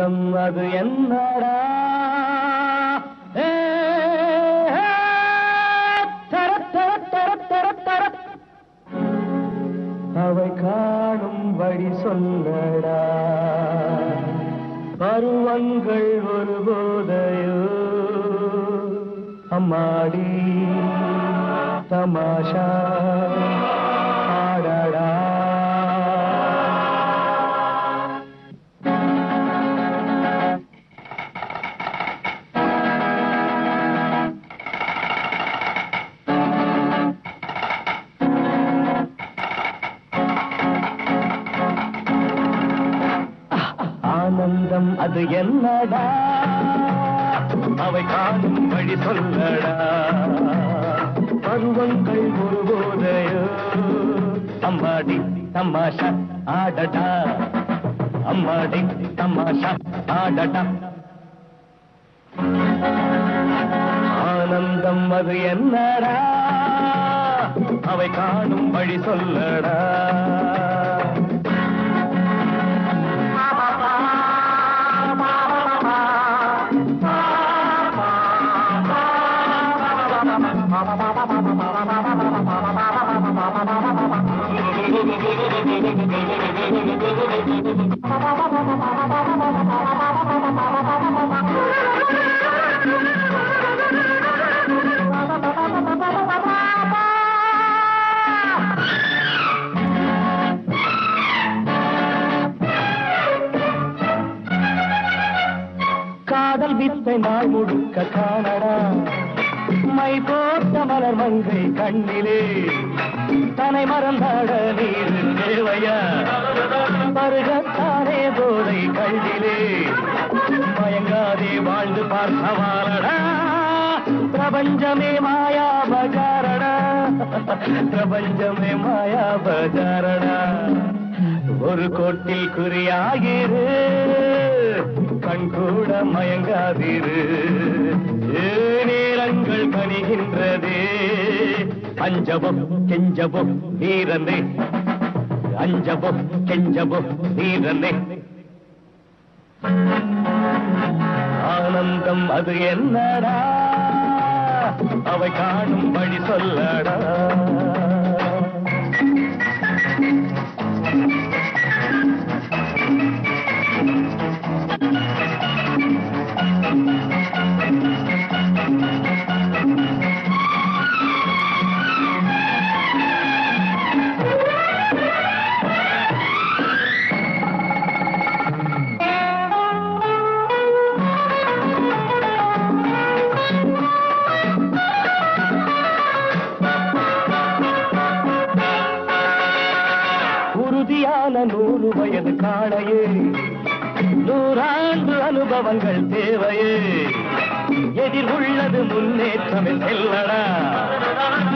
சொந்தம் அது என்னடா? அவை காணும் வழி சொல்லடா. பருவங்கள் ஒரு போதையோ? அம்மாடி தமாஷா. ஆனந்தம் அது என்னடா? அவை காணும் வழி சொல்லடா. பருவங்கள் ஒரு போதையோ அம்மாடி தமாஷா ஆடடா. அம்மாடி தமாஷா ஆடடா. ஆனந்தம் அது என்னடா? அவை காணும் வழி சொல்லடா. காதல் வித்தை நாள் முழுக்க காணடா. மை போட்ட மலர் மங்கை கண்ணிலே. தனை மறந்தாட நீர் தேவையா? பருகத்தானே போதை கல்விலே. மயங்காதே வாழ்ந்து பார்த்தவாரடா பிரபஞ்சமே மாயா பஜாரடா. பிரபஞ்சமே மாயா பஜாரடா. ஒரு கோட்டில் குறியாகிரு கண் கூட மயங்காதிரு. ஏ நேரங்கள் கனிகின்றதே அஞ்சபம் வீரனே. அஞ்சபம் கெஞ்சபம் வீரனே. ஆனந்தம் அது என்னடா? அவை காணும் வழி சொல்லடா. வயது காளையே. நூறாண்டு அனுபவங்கள் தேவையே. எதில் உள்ளது முன்னேற்றமே செல்லடா.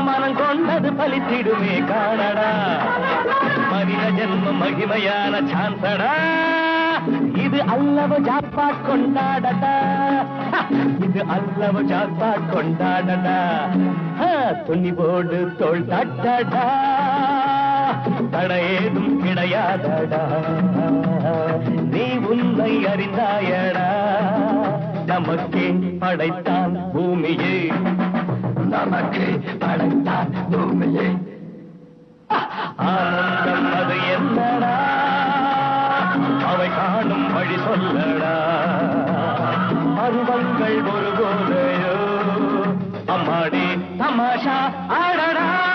மனம் கொண்டது பலித்திடுமே காணடா. மனித ஜென்மம் மகிமையான சான்சடா இது அல்லவ ஜாக்பாட் கொண்டாடடா. இது அல்லவ ஜாக்பாட் கொண்டாடடா. துணி போடு தோல் தட்டடா. தடையேதும் கிடையாதடா. நீ உன்னை அறிந்தாயடா. நமக்கே படைத்தான் பூமியே. நமக்கு படைத்தான் பூமியே. ஆனந்தம் அது என்னடா? அவை காணும் வழி சொல்லடா. பருவங்கள் ஒரு போதையோ அம்மாடி தமாஷா ஆடடா.